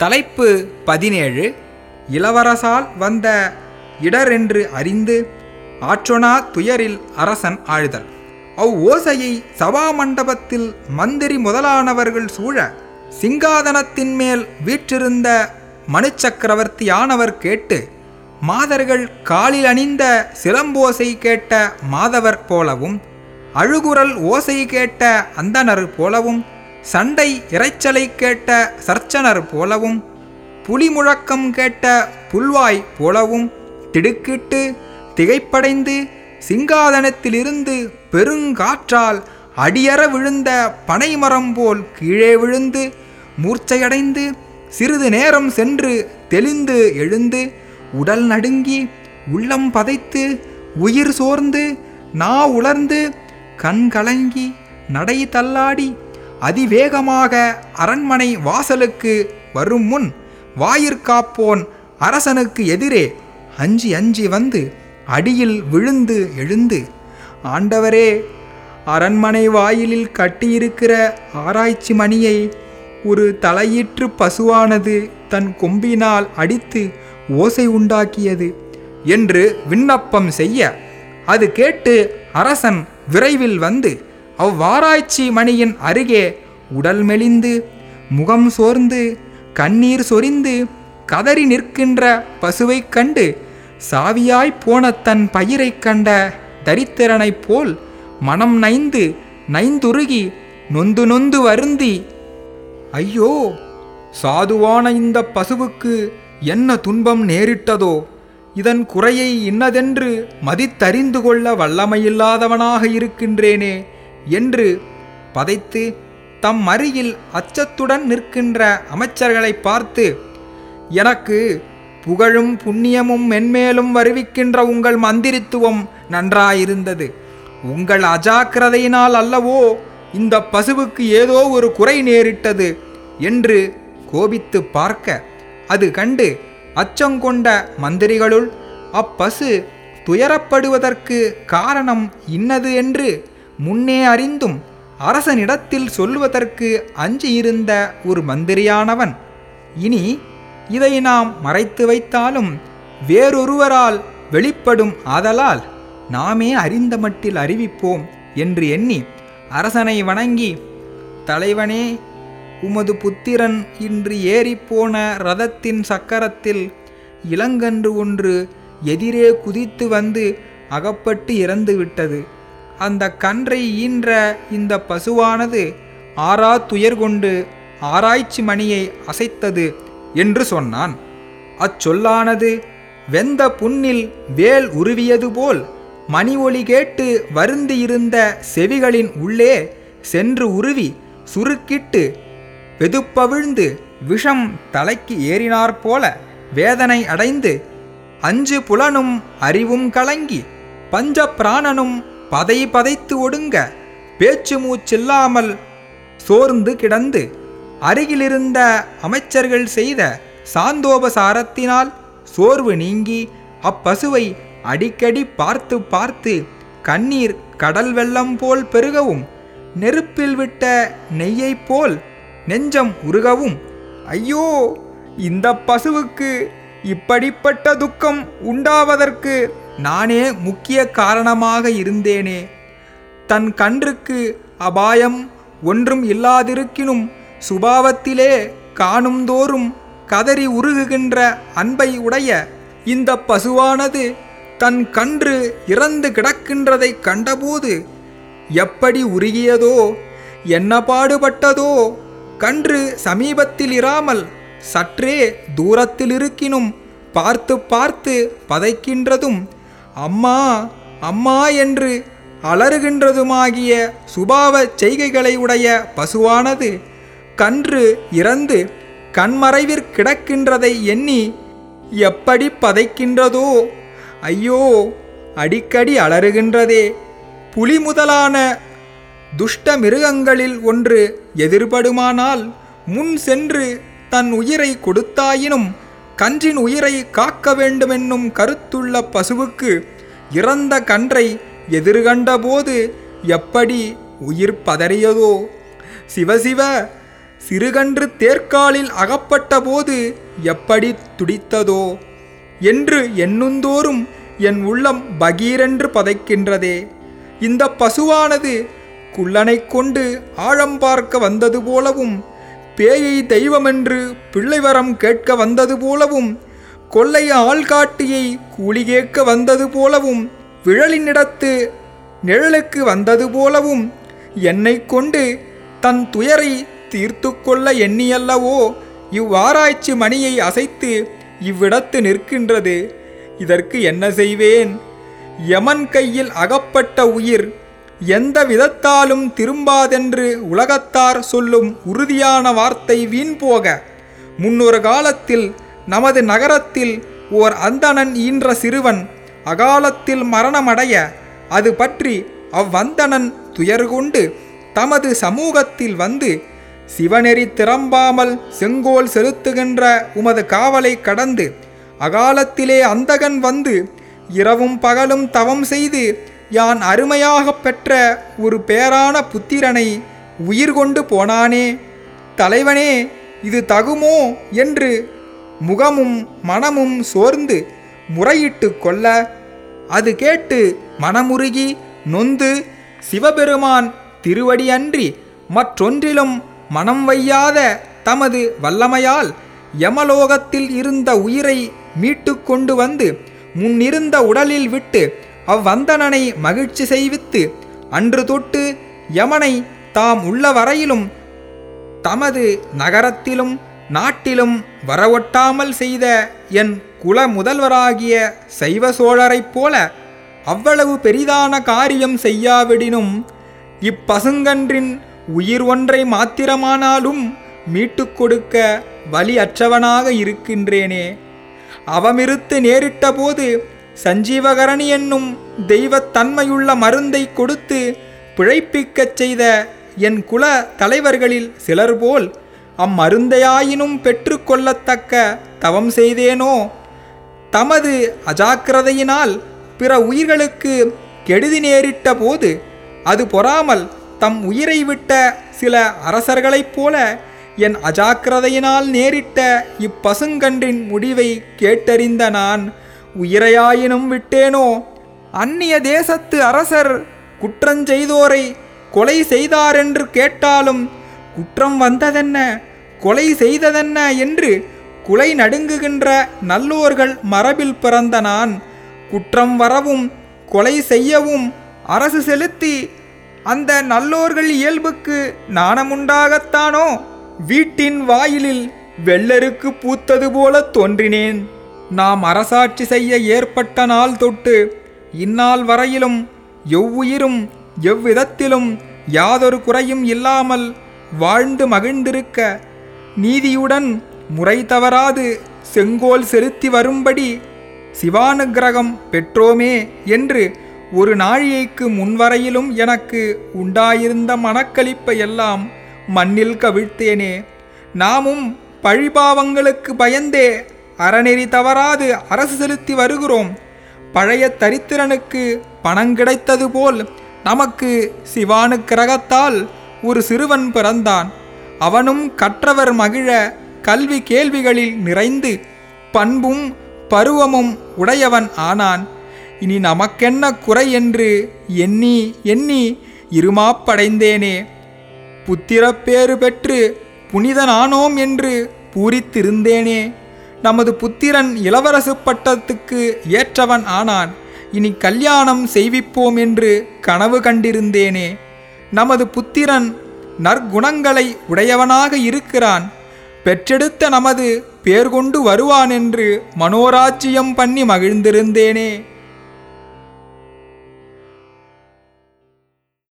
தலைப்பு பதினேழு இளவரசால் வந்த இடரென்று அறிந்து ஆற்றொனா துயரில் அரசன் ஆழ்தல். அவ் ஓசையை சபா மண்டபத்தில் மந்திரி முதலானவர்கள் சூழ சிங்காதனத்தின் மேல் வீற்றிருந்த மனுச்சக்கரவர்த்தியானவர் கேட்டு மாதர்கள் காலில் அணிந்த சிலம்போசை கேட்ட மாதவர் போலவும் அழுகுரல் ஓசை கேட்ட அந்தணர் போலவும் சண்டை இரைச்சலை கேட்ட சர்ச்சனர் போலவும் புலி முழக்கம் கேட்ட புல்வாய் போலவும் திடுக்கிட்டு திகைப்படைந்து சிங்காதனத்திலிருந்து பெருங்காற்றால் அடியற விழுந்த பனைமரம் போல் கீழே விழுந்து மூர்ச்சையடைந்து சிறிது நேரம் சென்று தெளிந்து எழுந்து உடல் நடுங்கி உள்ளம் பதைத்து உயிர் சோர்ந்து நா உலர்ந்து கண் கலங்கி நடை தள்ளாடி அதிவேகமாக அரண்மனை வாசலுக்கு வரும் முன் வாயிற்காப்போன் அரசனுக்கு எதிரே அஞ்சி அஞ்சி வந்து அடியில் விழுந்து எழுந்து ஆண்டவரே அரண்மனை வாயிலில் கட்டியிருக்கிற ஆராய்ச்சி மணியை ஒரு தலையீற்று பசுவானது தன் கொம்பினால் அடித்து ஓசை உண்டாக்கியது என்று விண்ணப்பம் செய்ய அது கேட்டு அரசன் விரைவில் வந்து அவ்வாராய்ச்சி மணியின் அருகே உடல் மெலிந்து முகம் சோர்ந்து கண்ணீர் சொரிந்து கதறி நிற்கின்ற பசுவைக் கண்டு சாவியாய்ப் போன தன் பயிரைக் கண்ட தரித்திரனைப் போல் மனம் நைந்து நைந்துருகி நொந்து நொந்து வருந்தி ஐயோ சாதுவான இந்த பசுவுக்கு என்ன துன்பம் நேரிட்டதோ? இதன் குறையை இன்னதென்று மதித்தறிந்து கொள்ள வல்லமையில்லாதவனாக இருக்கின்றேனே. என்று பதைத்து தம் அருகில் அச்சத்துடன் நிற்கின்ற அமைச்சர்களை பார்த்து எனக்கு புகழும் புண்ணியமும் மென்மேலும் வருவிக்கின்ற உங்கள் மந்திரித்துவம் நன்றாயிருந்தது. உங்கள் அஜாக்கிரதையினால் அல்லவோ இந்த பசுவுக்கு ஏதோ ஒரு குறை நேரிட்டது என்று கோபித்து பார்க்க அது கண்டு அச்சங்கொண்ட மந்திரிகளுள் அப்பசு துயரப்படுவதற்கு காரணம் இன்னது என்று முன்னே அறிந்தும் அரசனிடத்தில் சொல்லுவதற்கு அஞ்சியிருந்த ஒரு மந்திரியானவன். இனி இதை நாம் மறைத்து வைத்தாலும் வேறொருவரால் வெளிப்படும் ஆதலால் நாமே அறிந்த மட்டில் அறிவிப்போம் என்று எண்ணி அரசனை வணங்கி தலைவனே உமது புத்திரன் இன்று ஏறிப்போன ரதத்தின் சக்கரத்தில் இளங்கன்று ஒன்று எதிரே குதித்து வந்து அகப்பட்டு இறந்துவிட்டது. அந்த கன்றை ஈன்ற இந்த பசுவானது ஆறா துயர் கொண்டு ஆராய்ச்சி மணியை அசைத்தது என்று சொன்னான். அச்சொல்லானது வெந்த புண்ணில் வேல் உருவியது போல் மணி ஒளி கேட்டு வருந்தியிருந்த செவிகளின் உள்ளே சென்று உருவி சுருக்கிட்டு வெதுப்பவிழ்ந்து விஷம் தலைக்கு ஏறினாற்போல வேதனை அடைந்து அஞ்சு புலனும் அறிவும் கலங்கி பஞ்ச பிராணனும் பதை பதைத்து ஒடுங்க. பேச்சு மூச்சில்லாமல் சோர்ந்து கிடந்து அருகிலிருந்த அமைச்சர்கள் செய்த சாந்தோபசாரத்தினால் சோர்வு நீங்கி அப்பசுவை அடிக்கடி பார்த்து பார்த்து கண்ணீர் கடல் வெள்ளம் போல் பெருகவும் நெருப்பில் விட்ட நெய்யைப் போல் நெஞ்சம் உருகவும் ஐயோ இந்த பசுவுக்கு இப்படிப்பட்ட துக்கம் உண்டாவதற்கு நானே முக்கிய காரணமாக இருந்தேனே. தன் கன்றுக்கு அபாயம் ஒன்றும் இல்லாதிருக்கினும் சுபாவத்திலே காணும்தோறும் கதறி உருகுகின்ற அன்பை உடைய இந்த பசுவானது தன் கன்று இறந்து கிடக்கின்றதைக் கண்டபோது எப்படி உருகியதோ என்ன பாடுபட்டதோ கன்று சமீபத்தில் இராமல் சற்றே தூரத்திலிருக்கினும் பார்த்து பார்த்து பதைக்கின்றதும் அம்மா அம்மா என்று அலறுகின்றதுமாகிய சுபாவ செய்கைகளை உடைய பசுவானது கன்று இறந்து கண்மறைவிற் கிடக்கின்றதை எண்ணி எப்படி பதைக்கின்றதோ ஐயோ அடிக்கடி அலறுகின்றதே. புலி முதலான துஷ்ட மிருகங்களில் ஒன்று எதிர்படுமானால் முன் சென்று தன் உயிரை கொடுத்தாயினும் கன்றின் உயிரை காக்க வேண்டுமென்னும் கருத்துள்ள பசுவுக்கு இறந்த கன்றை எதிர்கண்டபோது எப்படி உயிர் பதறியதோ? சிவசிவ சிறுகன்று தேர்காலில் அகப்பட்டபோது எப்படி துடித்ததோ? என்று எண்ணுந்தோறும் என் உள்ளம் பகீரென்று பதைக்கின்றதே. இந்த பசுவானது குள்ளனைக் கொண்டு ஆழம் பார்க்க வந்தது போலவும் பேயை தெய்வமென்று பிள்ளைவரம் கேட்க வந்தது போலவும் கொள்ளை ஆள்காட்டியை கூலி கேட்க வந்தது போலவும் விழலினிடத்து நிழலுக்கு வந்தது போலவும் என்னை கொண்டு தன் துயரை தீர்த்து கொள்ள எண்ணியல்லவோ? இவ்வாராய்ச்சி மணியை அசைத்து இவ்விடத்து நிற்கின்றது. இதற்கு என்ன செய்வேன்? யமன் கையில் அகப்பட்ட உயிர் எந்த விதத்தாலும் திரும்பாதென்று உலகத்தார் சொல்லும் உறுதியான வார்த்தை வீண் போக முன்னொரு காலத்தில் நமது நகரத்தில் ஓர் அந்தணன் ஈன்ற சிறுவன் அகாலத்தில் மரணமடைய அது பற்றி அவ்வந்தணன் துயர்கொண்டு தமது சமூகத்தில் வந்து சிவநெறி திறம்பாமல் செங்கோல் செலுத்துகின்ற உமது காவலை கடந்து அகாலத்திலே அந்தகன் வந்து இரவும் பகலும் தவம் செய்து யான் அருமையாகப் பெற்ற ஒரு பேரான புத்திரனை உயிர் கொண்டு போனானே. தலைவனே இது தகுமோ? என்று முகமும் மனமும் சோர்ந்து முறையிட்டு கொள்ள அது கேட்டு மனமுருகி நொந்து சிவபெருமான் திருவடியன்றி மற்றொன்றிலும் மனம் வையாத தமது வல்லமையால் யமலோகத்தில் இருந்த உயிரை மீட்டு கொண்டு வந்து முன்னிருந்த உடலில் விட்டு அவ்வந்தனனை மகிழ்ச்சி செய்வித்து அன்று தொட்டு யமனை தாம் உள்ள வரையிலும் தமது நகரத்திலும் நாட்டிலும் வரவொட்டாமல் செய்த என் குல முதல்வராகிய சைவ சோழரைப் போல அவ்வளவு பெரிதான காரியம் செய்யாவிடினும் இப்பசுங்கன்றின் உயிர் ஒன்றை மாத்திரமானாலும் மீட்டுக் கொடுக்க வழி அற்றவனாக இருக்கின்றேனே. அவமிருத்து நேரிட்ட போது சஞ்சீவகரணி என்னும் தெய்வத்தன்மையுள்ள மருந்தை கொடுத்து பிழைப்பிக்கச் செய்த என் குல தலைவர்களில் சிலர் போல் அம்மருந்தையாயினும் பெற்றுக்கொள்ளத்தக்க தவம் செய்தேனோ? தமது அஜாக்கிரதையினால் பிற உயிர்களுக்கு கெடுதி நேரிட்ட போது அது பொறாமல் தம் உயிரை விட்ட சில அரசர்களைப் போல என் அஜாக்கிரதையினால் நேரிட்ட இப்பசுங்கன்றின் முடிவை கேட்டறிந்த நான் உயிரையாயினும் விட்டேனோ? அந்நிய தேசத்து அரசர் குற்றஞ்செய்தோரை கொலை செய்தாரென்று கேட்டாலும் குற்றம் வந்ததென்ன? கொலை செய்ததென்ன என்று குலை நடுங்குகின்ற நல்லோர்கள் மரபில் பிறந்த நான் குற்றம் வரவும் கொலை செய்யவும் அரசு செலுத்தி அந்த நல்லோர்கள் இயல்புக்கு நாணமுண்டாகத்தானோ? வீட்டின் வாயிலில் வெள்ளருக்கு பூத்தது போல தோன்றினேன். நாம் அரசாட்சி செய்ய ஏற்பட்ட நாள் தொட்டு இந்நாள் வரையிலும் எவ்வுயிரும் எவ்விதத்திலும் யாதொரு குறையும் இல்லாமல் வாழ்ந்து மகிழ்ந்திருக்க நீதியுடன் முறை தவறாது செங்கோல் செலுத்தி வரும்படி சிவானுகிரகம் பெற்றோமே என்று ஒரு நாழிகைக்கு முன்வரையிலும் எனக்கு உண்டாயிருந்த மனக்களிப்பை எல்லாம் மண்ணில் கவிழ்த்தேனே. நாமும் பழிபாவங்களுக்கு பயந்தே அறநெறி தவறாது அரசு செலுத்தி வருகிறோம். பழைய தரித்திரனுக்கு பணம் கிடைத்தது போல் நமக்கு சிவானு கிரகத்தால் ஒரு சிறுவன் பிறந்தான். அவனும் கற்றவர் மகிழ கல்வி கேள்விகளில் நிறைந்து பண்பும் பருவமும் உடையவன் ஆனான். இனி நமக்கென்ன குறை என்று எண்ணி எண்ணி இருமாப்படைந்தேனே. புத்திரப்பேறு பெற்று புனிதனானோம் என்று பூரித்திருந்தேனே. நமது புத்திரன் இளவரசு பட்டத்துக்கு ஏற்றவன் ஆனான். இனி கல்யாணம் செய்விப்போம் என்று கனவு கண்டிருந்தேனே. நமது புத்திரன் நற்குணங்களை உடையவனாக இருக்கிறான். பெற்றெடுத்த நமது பேர் கொண்டு வருவான் என்று மனோராஜ்யம் பண்ணி மகிழ்ந்திருந்தேனே.